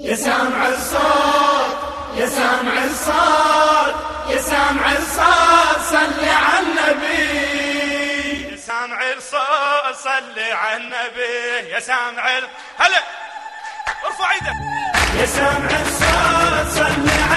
يا سامع الصوت يا سامع الصوت يا سامع الصوت صلي على النبي. يا سامع الصوت صلي على النبي. يا سامع هلا ارفع إيدك. يا سامع الصوت صلي على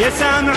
يا سامع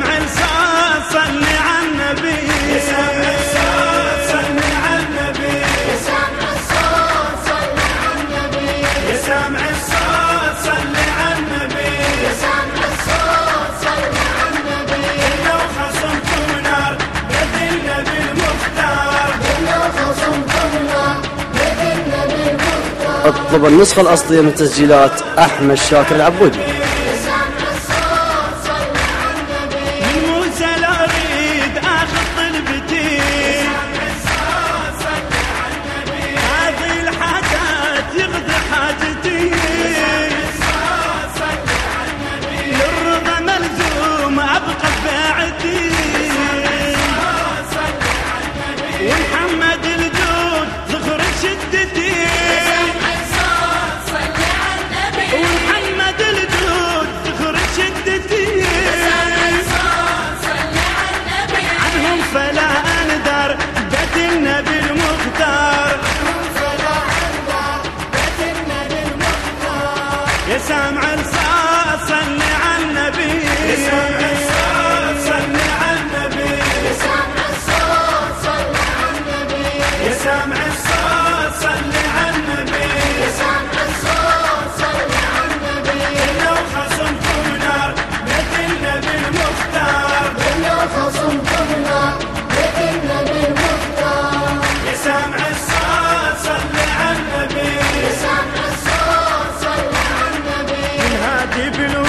سمع الصوت صلي الصوت صلي الصوت صلي الصوت صلي خصمتم نار النبي. المختار خصمتم نار النبي المختار اطلب النسخة الأصلية من تسجيلات أحمد شاكر العبودي. keeping